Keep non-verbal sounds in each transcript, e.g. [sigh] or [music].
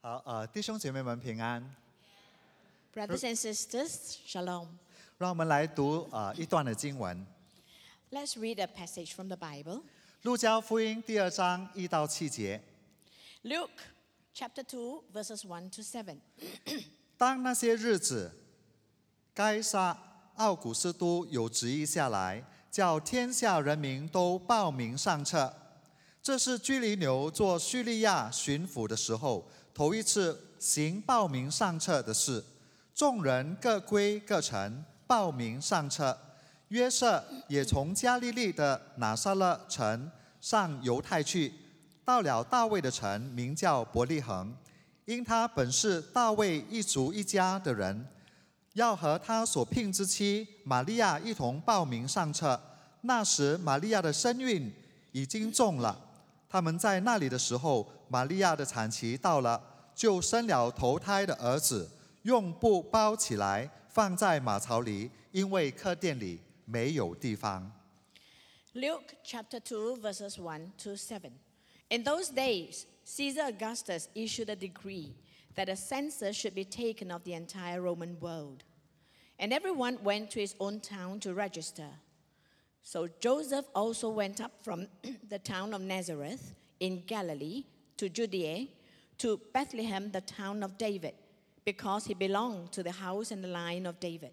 好，呃，弟兄姐妹们平安。Brothers and sisters, shalom. 让我们来读呃一段的经文，《Let's read a passage from the Bible. 路加福音》第二章一到七节。Luke chapter two verses one to seven 当那些日子，该撒奥古斯都有旨意下来，叫天下人民都报名上册。这是居里牛做叙利亚巡抚的时候，头一次行报名上册的事。众人各归各城，报名上册。约瑟也从加利利的拿撒勒城上犹太去，到了大卫的城，名叫伯利恒。因他本是大卫一族一家的人，要和他所聘之妻玛利亚一同报名上册。那时玛利亚的身孕已经重了。他们在那里的时候，玛利亚的产期到了，就生了头胎的儿子，用布包起来，放在马槽里，因为客店里没有地方。 Luke chapter 2, verses 1 to 7. In those days, Caesar Augustus issued a decree that a census should be taken of the entire Roman world. And everyone went to his own town to register. So Joseph also went up from [clears throat] the town of Nazareth in Galilee to Judea to Bethlehem, the town of David, because he belonged to the house and the line of David.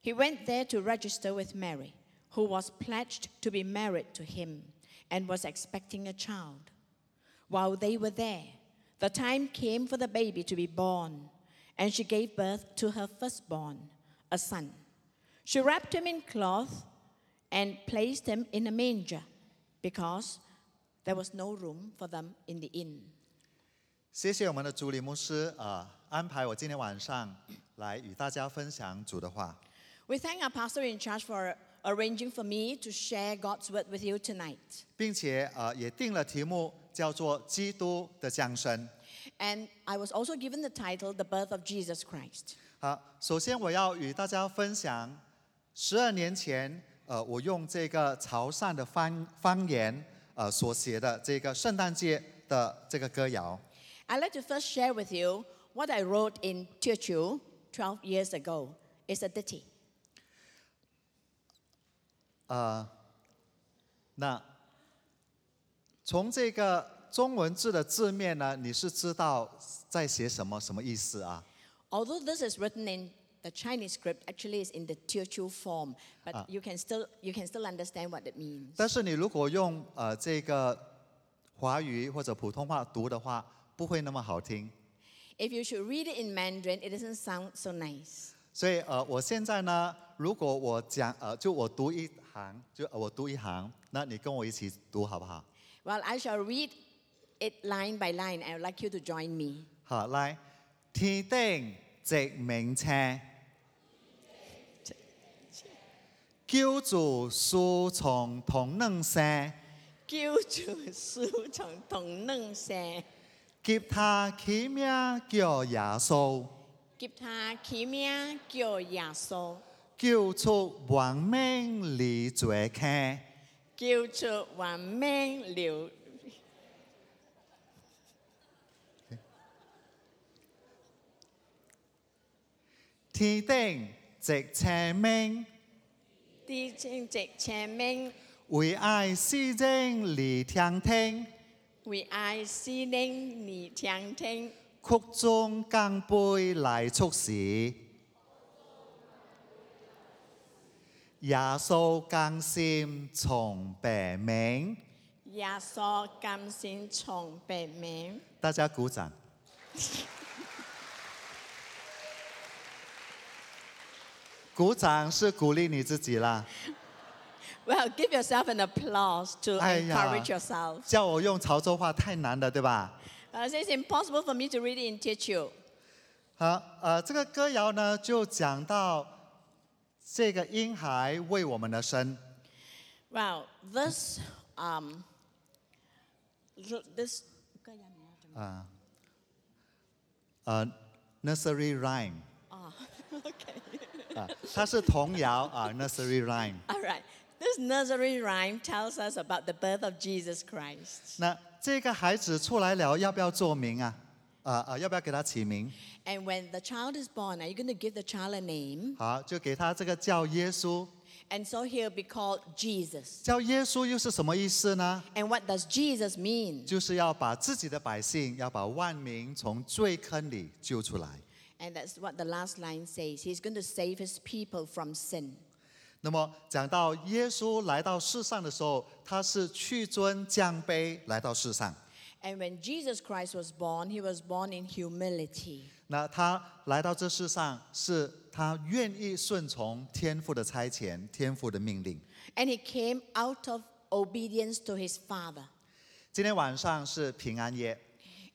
He went there to register with Mary, who was pledged to be married to him and was expecting a child. While they were there, the time came for the baby to be born, and she gave birth to her firstborn, a son. She wrapped him in cloth and placed him in a manger because there was no room for them in the inn. 谢谢我们的主理牧师啊、呃安排我今天晚上来与大家分享主的话。 We thank our pastor in charge for arranging for me to share God's word with you tonight. 并且呃也定了题目，叫做“基督的降生 And I was also given the title, The Birth of Jesus Christ. ”。好，首先我要与大家分享，十二年前，呃，我用这个潮汕的方方言， 呃所写的这个圣诞节的这个歌谣。I'd like to first share with you what I wrote in Teochew 12 years ago. It's a ditty. 呃，那从这个中文字的字面呢，你是知道在写什么什么意思啊？Although this is written in the Chinese script, actually it's in the Teochew form, but Ah. you, can still, you can still understand what it means. 但是你如果用呃这个华语或者普通话读的话，不会那么好听。 If you should read it in Mandarin, it doesn't sound so nice. 所以呃，我现在呢，如果我讲呃，就我读一行，就呃我读一行，那你跟我一起读好不好？ Well, I shall read it line by line. I would like you to join me. 好，来天顶直名车， 救主书从同嫩生，救主书从同嫩生，给他起名叫耶稣，给他起名叫耶稣，救出亡命里最开，救出亡命里。天顶直青名。啲正直邪命，為愛施正離聽聽，為愛是令你聽聽，曲中更杯來促使。耶穌更心從白名，耶穌甘心從白名。大家鼓掌。鼓掌是鼓励你自己啦，Well, give yourself an applause to 哎呀 encourage yourself. 叫我用潮州话太难了，对吧？Uh, so it's impossible for me to read it in Teochew. 好，呃，这个歌谣呢，就讲到这个婴孩为我们的生，Well, this um, this 啊，呃，nursery rhyme，oh, okay. 啊，[laughs] 它是童谣啊，nursery rhyme。 All right. This nursery rhyme tells us about the birth of Jesus Christ. 那这个孩子出来了，要不要做名啊？ 啊、啊，要不要给他起名？ And when the child is born, are you going to give the child a name? 好，就给他这个叫耶稣。 And so he'll be called Jesus. 叫耶稣又是什么意思呢？ And what does Jesus mean? 就是要把自己的百姓，要把万民从罪坑里救出来。 And that's what the last line says. He's going to save his people from sin. 那么讲到耶稣来到世上的时候，他是屈尊降卑来到世上。And when Jesus Christ was born, he was born in humility. 那他来到这世上，是他愿意顺从天父的差遣，天父的命令。And he came out of obedience to his Father. 今天晚上是平安夜，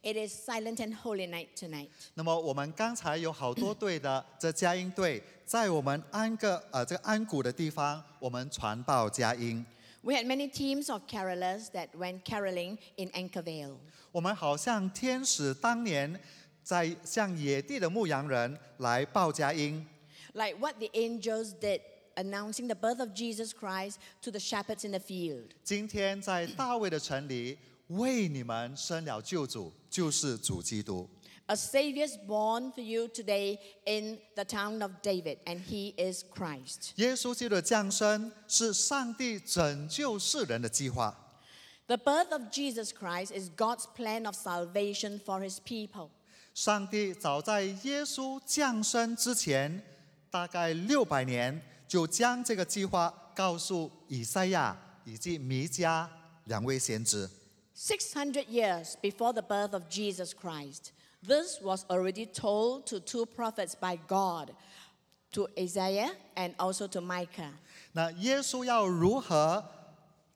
It is silent and holy night tonight. 那么我们刚才有好多队的这佳音队，在我们安个呃这个安谷的地方，我们传报佳音。 We had many teams of carolers that went caroling in Anchorvale. 我们好像天使当年在向野地的牧羊人来报佳音， Like what the angels did, announcing the birth of Jesus Christ to the shepherds in the field. 今天在大卫的城里 为你们生了救主，就是主基督。A Savior is born for you today in the town of David, and he is Christ. 耶稣基督的降生是上帝拯救世人的计划。The birth of Jesus Christ is God's plan of salvation for his people. 上帝早在耶稣降生之前，大概六百年，就将这个计划告诉以赛亚以及弥迦两位先知。600 years before the birth of Jesus Christ, this was already told to two prophets by God, to Isaiah and also to Micah. 那耶稣要如何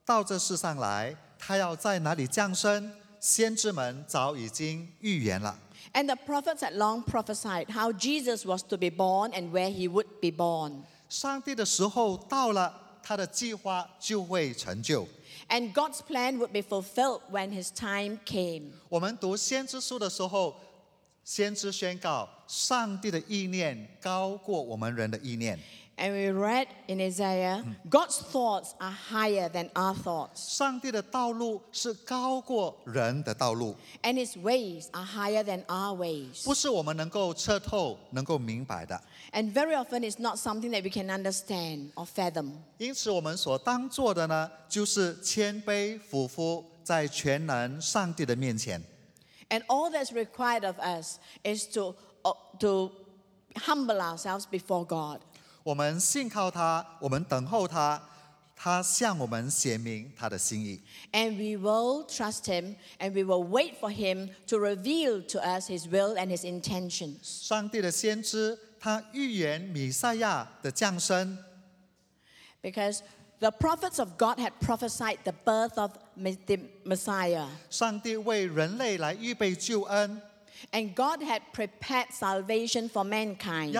到这世上来？他要在哪里降生？先知们早已经预言了。 And the prophets had long prophesied how Jesus was to be born and where he would be born. 上帝的时候到了，他的计划就会成就。 And God's plan would be fulfilled when his time came. 我们读先知书的时候，先知宣告，上帝的意念高过我们人的意念。 And we read in Isaiah, God's thoughts are higher than our thoughts, 上帝的道路是高过人的道路， and his ways are higher than our ways. 不是我们能够彻透、能够明白的。 And very often it's not something that we can understand or fathom. 因此，我们所当做的呢，就是谦卑俯伏在全能上帝的面前。 And all that's required of us is to, uh, to humble ourselves before God. 我们信靠他，我们等候他，他向我们显明他的心意。And we will trust him and we will wait for him to reveal to us his will and his intentions. 上帝的先知，他预言弥赛亚的降生，Because the prophets of God had prophesied the birth of the Messiah. 上帝为人类来预备救恩，And God had prepared salvation for mankind.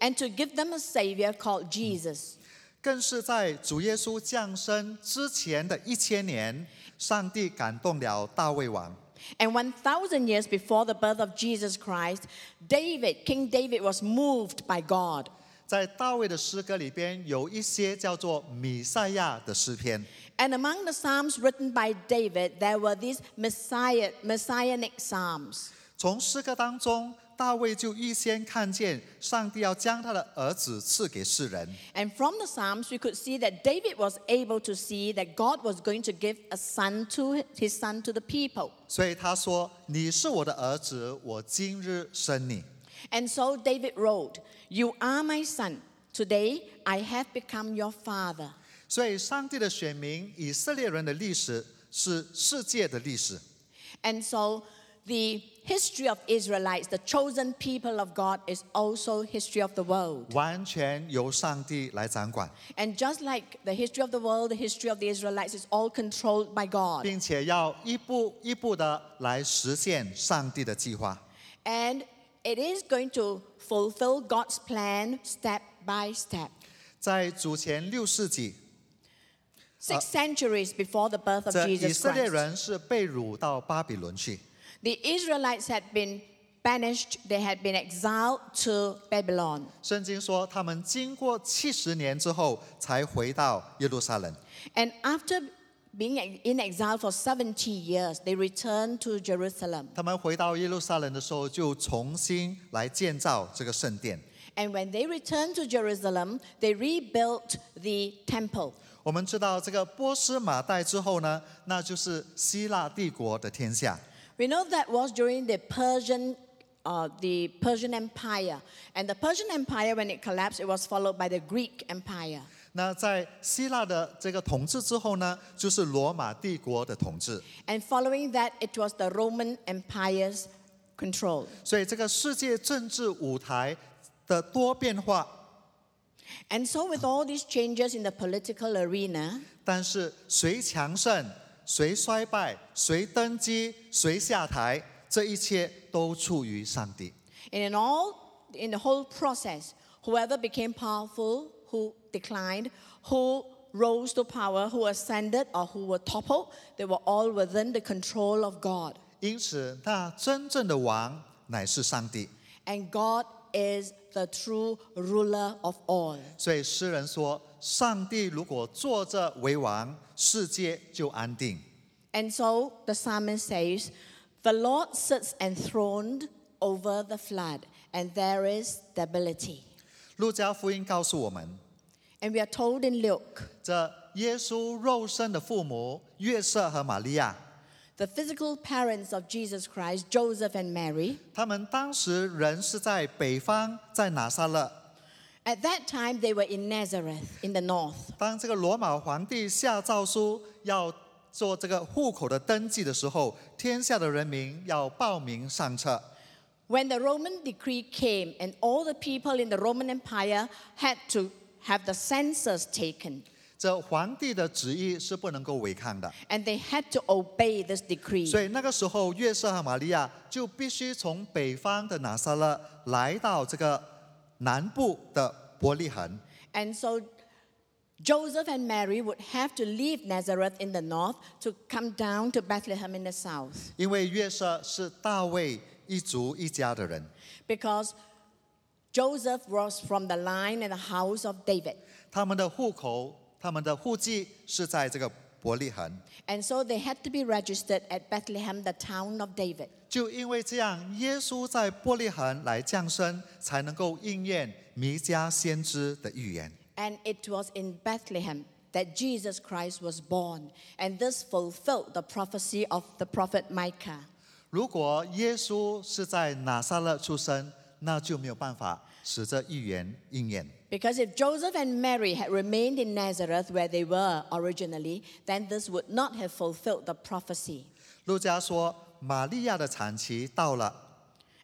And to give them a savior called Jesus. 更是在主耶稣降生之前的一千年，上帝感动了大卫王。And 1,000 years before the birth of Jesus Christ, David, King David, was moved by God. 在大卫的诗歌里边有一些叫做弥赛亚的诗篇。And among the Psalms written by David, there were these Messiah, Messianic Psalms. 从诗歌当中，大卫就预先看见上帝要将他的儿子赐给世人。 And from the Psalms, we could see that David was able to see that God was going to give a son to his son to the people. 所以他说：“你是我的儿子，我今日生你。 And so David wrote, You are my son. Today I have become your father. ” 所以，上帝的选民以色列人的历史是世界的历史。And so the history of Israelites, the chosen people of God, is also history of the world. 完全由上帝来掌管，And just like the history of the world, the history of the Israelites is all controlled by God. 并且要一步一步的来实现上帝的计划。And it is going to fulfill God's plan step by step. 在主前六世纪，Six centuries before the birth of 这以 Jesus 色列 Christ. 人是被掳到巴比伦去。 The Israelites had been banished, they had been exiled to Babylon. 圣经说，他们经过七十年之后才回到耶路撒冷。 And after being in exile for 70 years, they returned to Jerusalem. 他们回到耶路撒冷的时候，就重新来建造这个圣殿。 And when they returned to Jerusalem, they rebuilt the temple. 我们知道这个波斯马代之后呢，那就是希腊帝国的天下。We know that was during the Persian, uh, the Persian Empire. And the Persian Empire, when it collapsed, it was followed by the Greek Empire. 那在希腊的这个统治之后呢，就是罗马帝国的统治。And following that, it was the Roman Empire's control. 所以这个世界政治舞台的多变化，And so, with all these changes in the political arena, 但是谁强盛、谁衰败、谁登基、谁下台，这一切都出于上帝。 and in all, in the whole process, whoever became powerful, who declined, who rose to power, who ascended, or who were toppled, they were all within the control of God. 因此，那真正的王乃是上帝。 And God is the true ruler of all. 所以诗人说：“上帝如果坐着为王，世界就安定。 And so the psalmist says, The Lord sits enthroned over the flood, and there is stability. ”路加福音告诉我们， And we are told in Luke, 这耶稣肉身的父母约瑟和玛利亚， the physical parents of Jesus Christ, Joseph and Mary, 他们当时人是在北方，在拿撒勒。 at that time they were in Nazareth in the north. 当这个罗马皇帝下诏书要做这个户口的登记的时候，天下的人民要报名上册。 When the Roman decree came, and all the people in the Roman Empire had to have the census taken, 这皇帝的旨意是不能够违抗的，and they had to obey this decree. 所以那个时候约瑟和玛利亚就必须从北方的拿撒勒来到这个南部的伯利恒。And so Joseph and Mary would have to leave Nazareth in the north to come down to Bethlehem in the south 因为约瑟是大卫一族一家的人，because Joseph was from the line and the house of David. 他们的户口、他们的户籍是在这个伯利恒。And so they had to be registered at Bethlehem, the town of David. 就因为这样，耶稣在伯利恒来降生，才能够应验弥迦先知的预言。And it was in Bethlehem that Jesus Christ was born. And this fulfilled the prophecy of the prophet Micah. 如果耶稣是在拿撒勒出生，那就没有办法使这预言应验。Because if Joseph and Mary had remained in Nazareth where they were originally, then this would not have fulfilled the prophecy. 路加说，玛利亚的产期到了，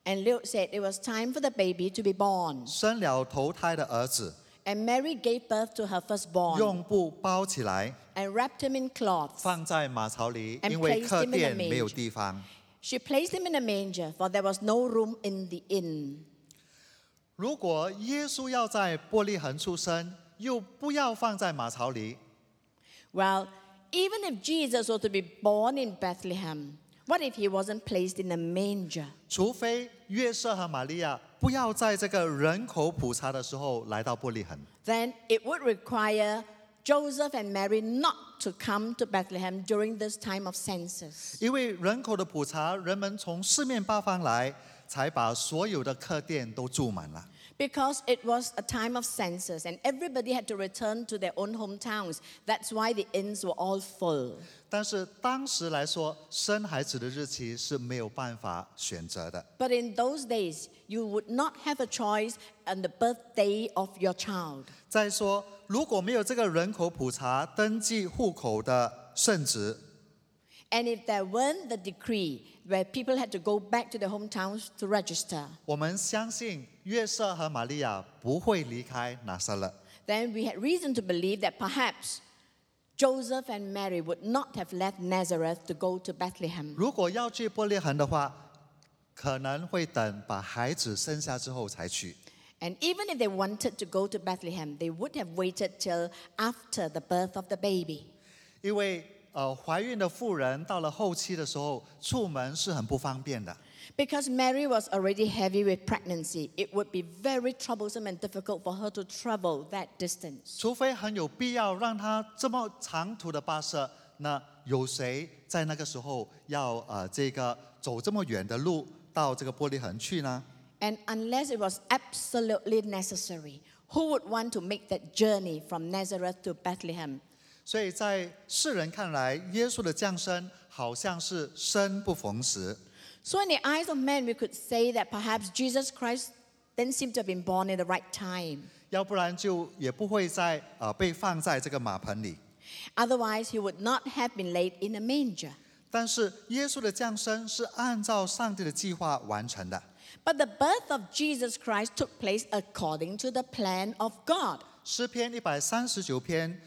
And Luke said it was time for the baby to be born. 生了头胎的儿子， And Mary gave birth to her firstborn 用布包起来， and wrapped him in cloths. 放在马槽里， And 因为 placed 客 him in a 店没有 manger. 地方。 She placed him in a manger, for there was no room in the inn. 如果耶稣要在伯利恒出生，又不要放在马槽里，Well, even if Jesus was to be born in Bethlehem, what if he wasn't placed in a manger? 除非约瑟和玛利亚不要在这个人口普查的时候来到伯利恒，Then it would require Joseph and Mary not to come to Bethlehem during this time of census. 因为人口的普查，人们从四面八方来，才把所有的客店都住满了。Because it was a time of census and everybody had to return to their own hometowns. That's why the inns were all full. 但是当时来说，生孩子的日期是没有办法选择的。But in those days, you would not have a choice on the birthday of your child. 再说，如果没有这个人口普查登记户口的圣旨，And if there weren't the decree where people had to go back to their hometowns to register, 我们相信约瑟和玛利亚不会离开拿撒勒。 then we had reason to believe that perhaps Joseph and Mary would not have left Nazareth to go to Bethlehem. 如果要去伯利恒的话，可能会等把孩子生下之后才去。 And even if they wanted to go to Bethlehem, they would have waited till after the birth of the baby. 因为 呃，怀孕的妇人到了后期的时候，出门是很不方便的。Because Mary was already heavy with pregnancy, it would be very troublesome and difficult for her to travel that distance. 除非很有必要让她这么长途的跋涉那有谁在那个时候要呃这个走这么远的路到这个玻璃恒去呢？And unless it was absolutely necessary, who would want to make that journey from Nazareth to Bethlehem? 所以在世人看来，耶稣的降生好像是生不逢时。So, in the eyes of men, we could say that perhaps Jesus Christ didn't seem to have been born in the right time. 要不然就也不会在呃被放在这个马盆里。Otherwise, he would not have been laid in a manger. 但是耶稣的降生是按照上帝的计划完成的。But the birth of Jesus Christ took place according to the plan of God. 诗篇一百三十九篇，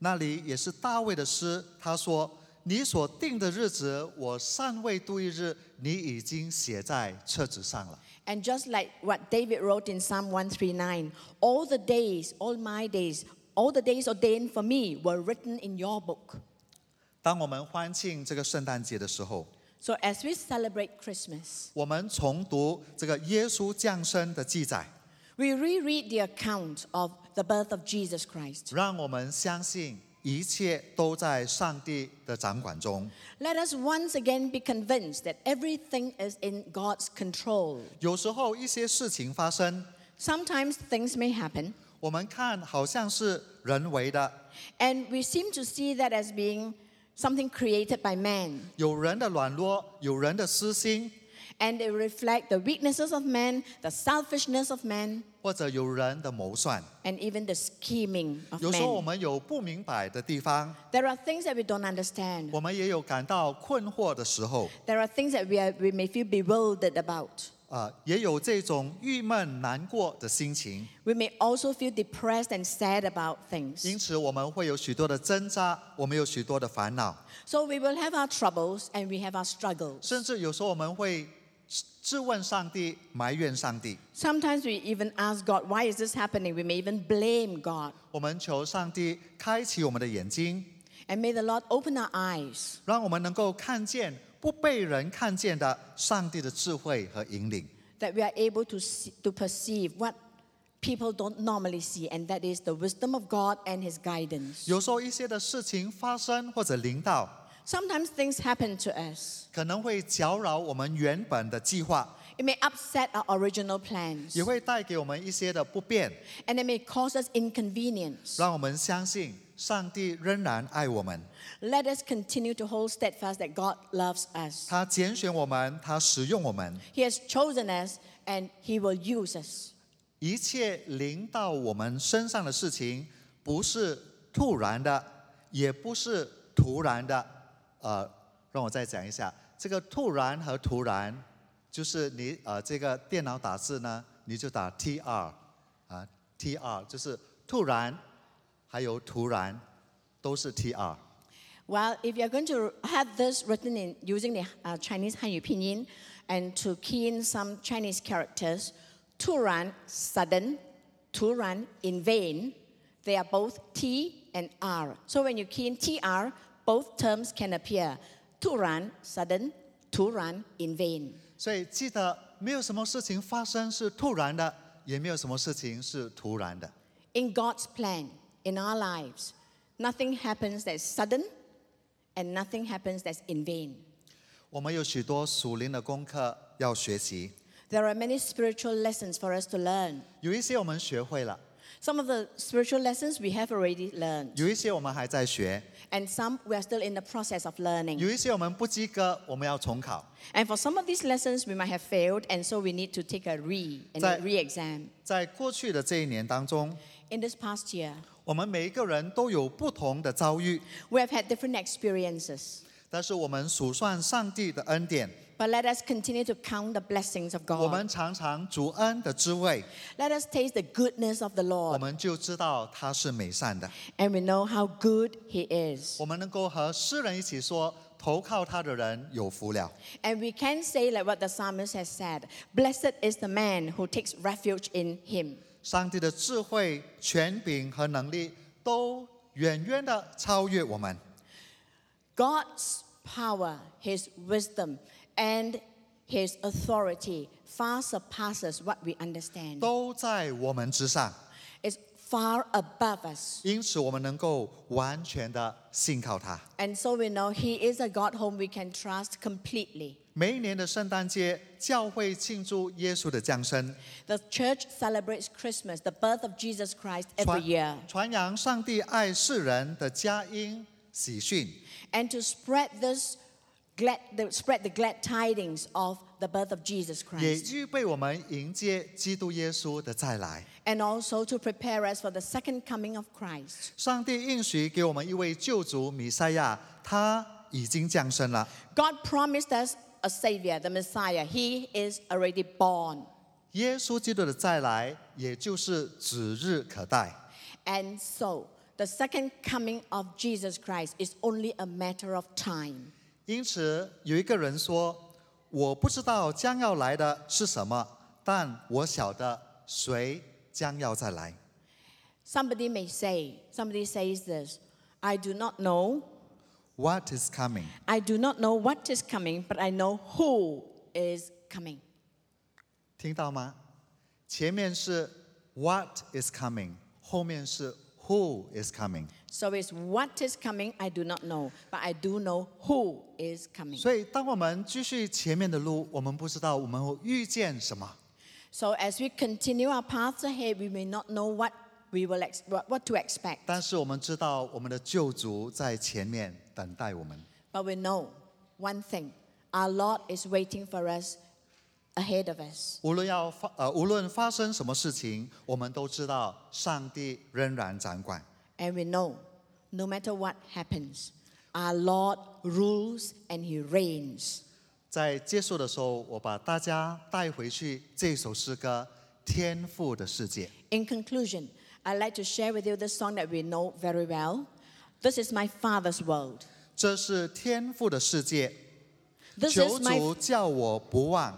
那里也是大卫的诗。他说：“你所定的日子，我尚未度一日，你已经写在册子上了。And just like what David wrote in Psalm 139, all the days, all my days, all the days ordained for me were written in your book. ”当我们欢庆这个圣诞节的时候，So as we celebrate Christmas, 我们重读这个耶稣降生的记载，we reread the account of the birth of Jesus Christ. 让我们相信一切都在上帝的掌管中。 Let us once again be convinced that everything is in God's control. 有时候一些事情发生， Sometimes things may happen, 我们看好像是人为的， and we seem to see that as being something created by man. 有人的软弱，有人的私心， And they reflect the weaknesses of man, the selfishness of man, 或者有人的谋算。 and even the scheming of 有时候我 man. 们有不明白的地方， There are things that we don't understand. 我们也有感到困惑的时候， There are things that we, are, we may feel bewildered about. 啊、也有这种郁闷难过的心情。 We may also feel depressed and sad about 因 things. 此，我们会有许多的挣扎，我们有许多的烦恼， So we will have our troubles and we have our struggles. 甚至有时候我们会 质问上帝，埋怨上帝。Sometimes we even ask God, why is this happening? We may even blame God. 我们求上帝开启我们的眼睛，And may the Lord open our eyes 让我们能够看见不被人看见的上帝的智慧和引领。that we are able to, see, to perceive what people don't normally see, and that is the wisdom of God and His guidance. 有时候一些的事情发生或者临到，Sometimes things happen to us. 可能会搅扰我们原本的计划， It may upset our original plans, 也会带给我们一些的不便， and it may cause us inconvenience. 让我们相信上帝仍然爱我们。 Let us continue to hold steadfast that God loves us. 他拣选我们，他使用我们， He has chosen us, and He will use us. 一切临到我们身上的事情，不是突然的，也不是突然的。 呃，让我再讲一下，这个突然和突然，就是你呃这个电脑打字呢，你就打 T R 啊 T R，就是突然，还有突然，都是 T R。Well, if you're going to have this written in using the uh, Chinese Hanyu pinyin and to key in some Chinese characters, Turan, sudden, Turan, in vain, they are both T and R. So when you key in TR, both terms can appear. Turan, sudden, Turan, in vain. 所以记得，没有什么事情发生是突然的，也没有什么事情是突然的。 In God's plan, in our lives, nothing happens that's sudden and nothing happens that's in vain. 我们有许多属灵的功课要学习， There are many spiritual lessons for us to learn. 有一些我们学会了， Some of the spiritual lessons we have already learned, 有一些我们还在学， and some we are still in the process of learning. 有一些我们不及格，我们要重考。 And for some of these lessons, we might have failed, and so we need to take a re and a在- re exam. 在过去的这一年当中， In this past year, 我们每一个人都有不同的遭遇， we have had different experiences. 但是我们数算上帝的恩典， But let us continue to count the blessings of 我们 God. 常常主恩的滋味， Let us taste the goodness of the 我 Lord, 们就知道他是美善的。 and we know how good He is. 我们能够和诗人一起说：投靠他的人有福了。 And we can say, like what the psalmist has said Blessed is the man who takes refuge in Him. 上帝的智慧、权柄和能力都远远的超越我们。 God's power, His wisdom, and His authority far surpasses what we understand. 都在我们之上。 It's far above us. 因此我们能够完全的信靠他。 And so we know He is a God whom we can trust completely. 每一年的圣诞节，教会庆祝耶稣的降生， The church celebrates Christmas, the birth of Jesus Christ, every 传 year. 传扬上帝爱世人的佳音 喜讯， And to spread this glad, the, spread the glad tidings of the birth of Jesus 也 Christ. 预备我们迎接基督耶稣的再来。 And also to prepare us for the second coming of Christ. 上帝应许给我们一位救主弥赛亚，他已经降生了。 God promised us a Savior, the Messiah. He is already born. 耶稣基督的再来，也就是指日可待。 And so, the second coming of Jesus Christ is only a matter of time. 因此，有一个人说：“我不知道将要来的是什么，但我晓得谁将要再来。 Somebody may say, somebody says this I do not know, What is coming？” I do not know what is coming, but I know who is coming. 听到吗？前面是 What is coming，后面是 Who is coming。 So it's what is coming, I do not know, but I do know who is coming. 所以，当我们继续前面的路，我们不知道我们会遇见什么。 So as we continue our paths ahead, we may not know what we will ex- what, what to expect. 但是我们知道，我们的救主在前面等待我们。 But we know one thing our Lord is waiting for us ahead of us. 无论要发呃，无论发生什么事情，我们都知道上帝仍然掌管。 And we know no matter what happens, our Lord rules and He reigns. 在结束的时候，我把大家带回去这首诗歌《天赋的世界》。 In conclusion, I'd like to share with you this song that we know very well. This is my Father's world. 这是天赋的世界， This 求 is my 主叫我不忘。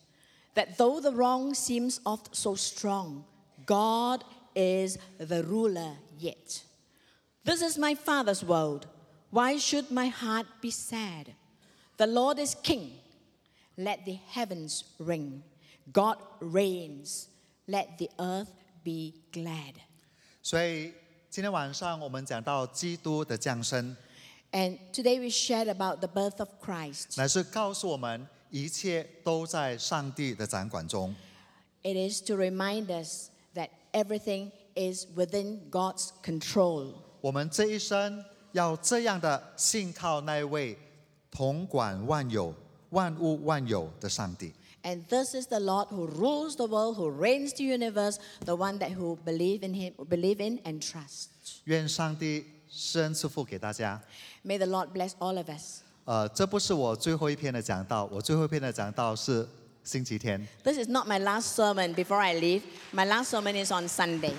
that though the wrong seems oft so strong, God is the ruler yet. This is my Father's world. Why should my heart be sad? The Lord is King. Let the heavens ring. God reigns. Let the earth be glad. 所以今天晚上我们讲到基督的降生， And today we shared about the birth of Christ. 乃是告诉我们 一切都在上帝的掌管中。 It is to remind us that everything is within God's control. 我们这一生要这样的信靠那一位统管万有、万物万有的上帝。 And this is the Lord who rules the world, who reigns the universe, the one that who believe in him, believe in and trust. 愿上帝施恩赐福给大家。 May the Lord bless all of us. 呃，这不是我最后一篇的讲道，我最后一篇的讲道是星期天。This is not my last sermon before I leave. My last sermon is on Sunday.